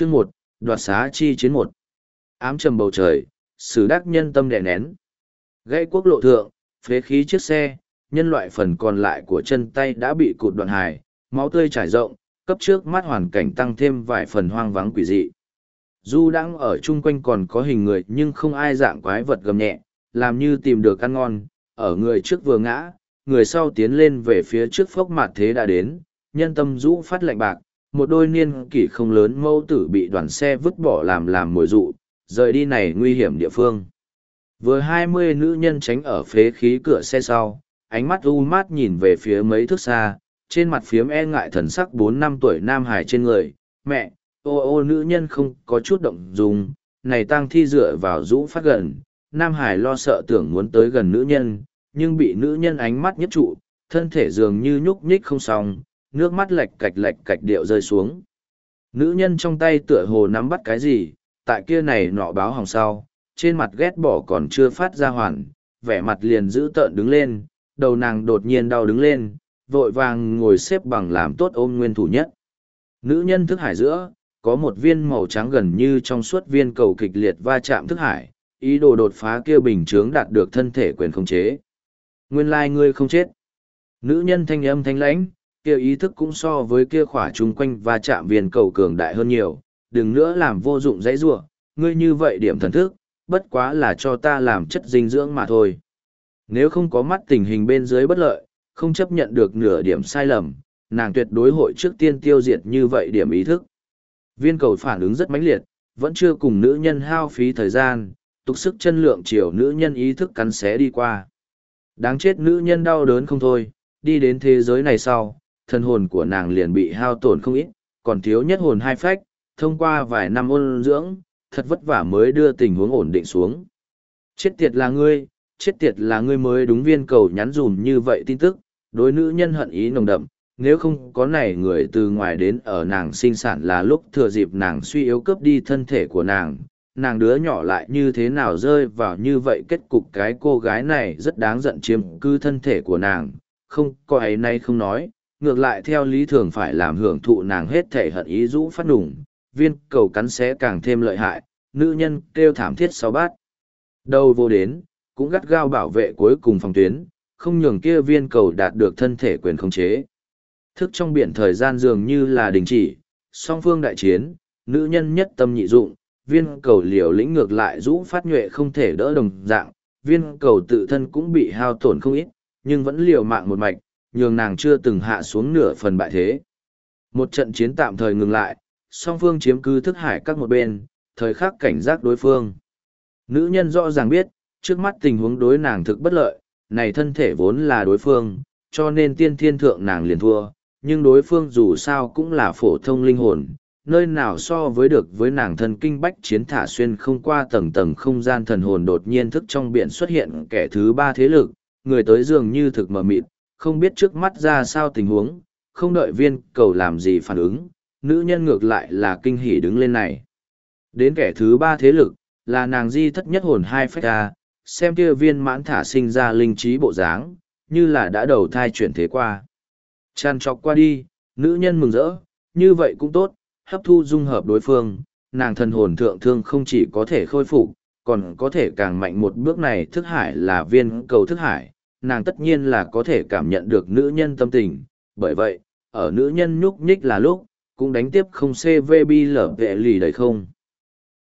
Chương một đoạt xá chi chiến một Ám trầm bầu trời, sử đắc nhân tâm đè nén. Gãy quốc lộ thượng, phế khí chiếc xe, nhân loại phần còn lại của chân tay đã bị cụt đoạn hài, máu tươi trải rộng, cấp trước mắt hoàn cảnh tăng thêm vài phần hoang vắng quỷ dị. Du đang ở chung quanh còn có hình người nhưng không ai dạng quái vật gầm nhẹ, làm như tìm được ăn ngon, ở người trước vừa ngã, người sau tiến lên về phía trước phốc mạt thế đã đến, nhân tâm rũ phát lạnh bạc, một đôi niên kỷ không lớn mâu tử bị đoàn xe vứt bỏ làm làm mồi dụ, rời đi này nguy hiểm địa phương. Vừa hai mươi nữ nhân tránh ở phế khí cửa xe sau, ánh mắt u mát nhìn về phía mấy thước xa, trên mặt phiếm e ngại thần sắc bốn năm tuổi nam hải trên người, mẹ, ô ô nữ nhân không có chút động dung, này tang thi dựa vào rũ phát gần, nam hải lo sợ tưởng muốn tới gần nữ nhân, nhưng bị nữ nhân ánh mắt nhất trụ, thân thể dường như nhúc nhích không xong, nước mắt lệch cạch lệch cạch điệu rơi xuống. Nữ nhân trong tay tựa hồ nắm bắt cái gì, tại kia này nọ báo hỏng sau, trên mặt ghét bỏ còn chưa phát ra hoàn, vẻ mặt liền giữ tợn đứng lên, đầu nàng đột nhiên đau đứng lên, vội vàng ngồi xếp bằng làm tốt ôm nguyên thủ nhất. Nữ nhân thức hải giữa, có một viên màu trắng gần như trong suốt viên cầu kịch liệt va chạm thức hải, ý đồ đột phá kia bình chướng đạt được thân thể quyền không chế. Nguyên lai ngươi không chết. Nữ nhân thanh âm thanh lãnh, kia ý thức cũng so với kia khỏa chung quanh và chạm viên cầu cường đại hơn nhiều, đừng nữa làm vô dụng dãy rủa, ngươi như vậy điểm thần thức, bất quá là cho ta làm chất dinh dưỡng mà thôi. Nếu không có mắt tình hình bên dưới bất lợi, không chấp nhận được nửa điểm sai lầm, nàng tuyệt đối hội trước tiên tiêu diệt như vậy điểm ý thức. Viên cầu phản ứng rất mãnh liệt, vẫn chưa cùng nữ nhân hao phí thời gian, tục sức chân lượng chiều nữ nhân ý thức cắn xé đi qua. Đáng chết nữ nhân đau đớn không thôi, đi đến thế giới này sau, thân hồn của nàng liền bị hao tổn không ít, còn thiếu nhất hồn hai phách, thông qua vài năm ôn dưỡng, thật vất vả mới đưa tình huống ổn định xuống. Chết tiệt là ngươi, chết tiệt là ngươi mới đúng viên cầu nhắn dùm như vậy tin tức, đối nữ nhân hận ý nồng đậm, nếu không có này người từ ngoài đến ở nàng sinh sản là lúc thừa dịp nàng suy yếu cướp đi thân thể của nàng, nàng đứa nhỏ lại như thế nào rơi vào như vậy kết cục cái cô gái này rất đáng giận chiếm cư thân thể của nàng, không có ấy nay không nói, ngược lại theo lý thường phải làm hưởng thụ nàng hết thể hận ý rũ phát đủng, viên cầu cắn xé càng thêm lợi hại, nữ nhân kêu thảm thiết sau bát. đầu vô đến, cũng gắt gao bảo vệ cuối cùng phòng tuyến, không nhường kia viên cầu đạt được thân thể quyền khống chế. Thức trong biển thời gian dường như là đình chỉ, song phương đại chiến, nữ nhân nhất tâm nhị dụng, viên cầu liều lĩnh ngược lại rũ phát nhuệ không thể đỡ đồng dạng, viên cầu tự thân cũng bị hao tổn không ít, nhưng vẫn liều mạng một mạch, nhường nàng chưa từng hạ xuống nửa phần bại thế. Một trận chiến tạm thời ngừng lại, song phương chiếm cứ thức hải các một bên, thời khắc cảnh giác đối phương. Nữ nhân rõ ràng biết, trước mắt tình huống đối nàng thực bất lợi, này thân thể vốn là đối phương, cho nên tiên thiên thượng nàng liền thua, nhưng đối phương dù sao cũng là phổ thông linh hồn, nơi nào so với được với nàng thân kinh bách chiến thả xuyên không qua tầng tầng không gian thần hồn đột nhiên thức trong biển xuất hiện kẻ thứ ba thế lực, người tới dường như thực mờ mịt, không biết trước mắt ra sao tình huống, không đợi viên cầu làm gì phản ứng, nữ nhân ngược lại là kinh hỉ đứng lên này. Đến kẻ thứ ba thế lực, là nàng di thất nhất hồn hai phách ra, xem kia viên mãn thả sinh ra linh trí bộ dáng, như là đã đầu thai chuyển thế qua. Chăn chọc qua đi, nữ nhân mừng rỡ, như vậy cũng tốt, hấp thu dung hợp đối phương, nàng thần hồn thượng thương không chỉ có thể khôi phục, còn có thể càng mạnh một bước này thức hải là viên cầu thức hải, nàng tất nhiên là có thể cảm nhận được nữ nhân tâm tình, bởi vậy, ở nữ nhân nhúc nhích là lúc, cũng đánh tiếp không CVB lở vệ lì đầy không.